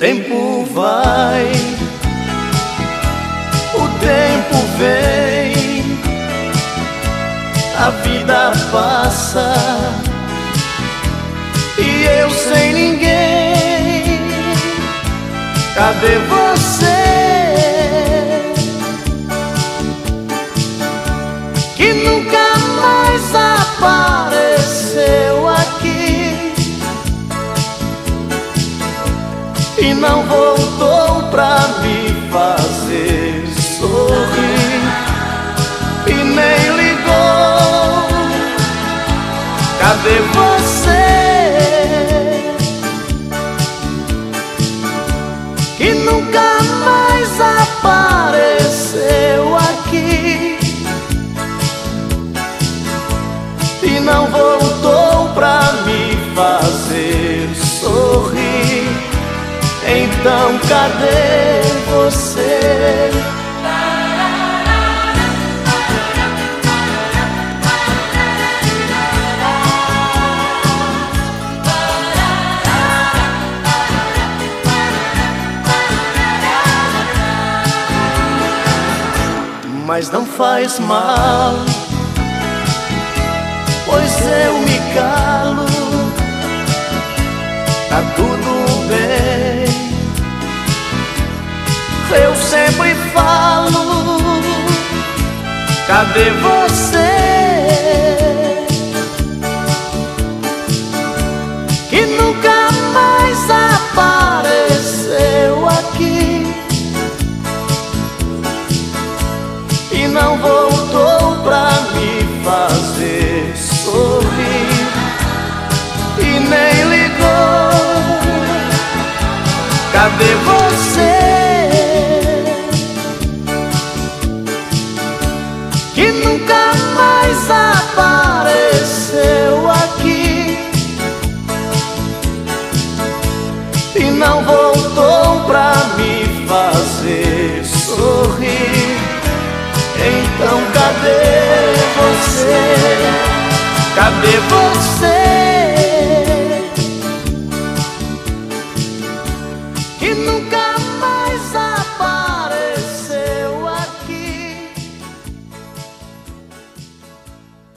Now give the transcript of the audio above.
tempo vai, o tempo vem, a vida passa e eu sem ninguém. Cadê você? E não voltou pra me fazer sorrir e nem ligou. Cadê você? Que nunca mais apareceu aqui e não voltou Então cadê você? Mas não faz mal, pois eu me calo, tá tudo Eu sempre falo, cadê você? Que nunca mais apareceu aqui e não voltou pra me fazer sorrir e nem ligou. Cadê você? Que nunca mais apareceu aqui e não voltou pra me fazer sorrir. Então cadê você? Cadê você?